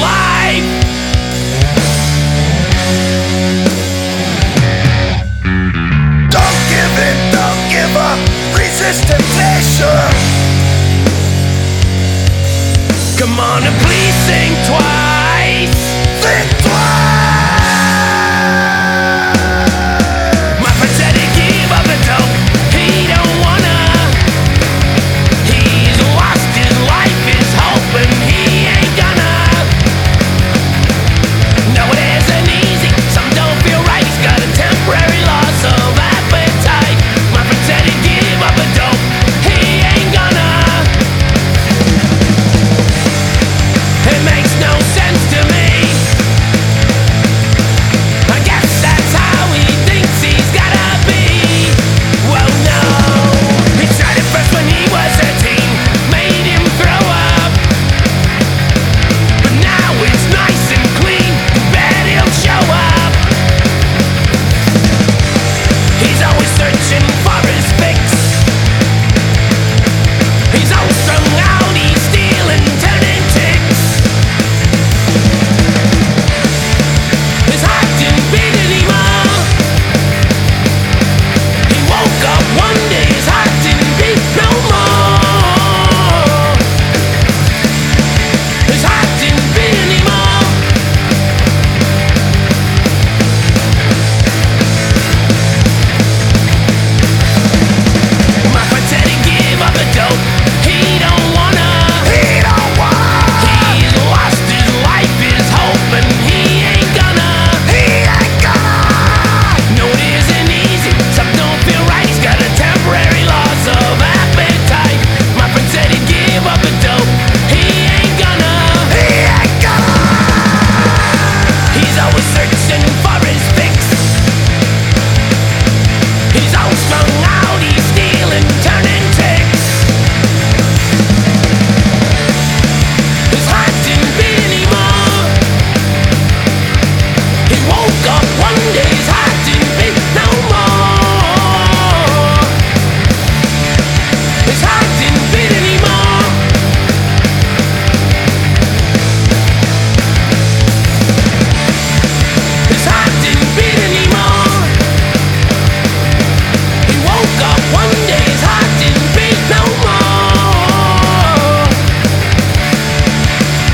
life. Don't give in, don't give up, resist temptation. Come on and please sing twice. out.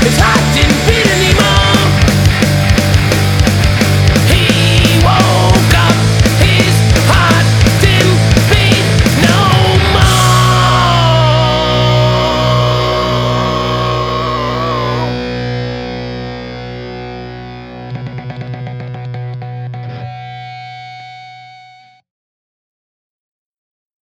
Cause I didn't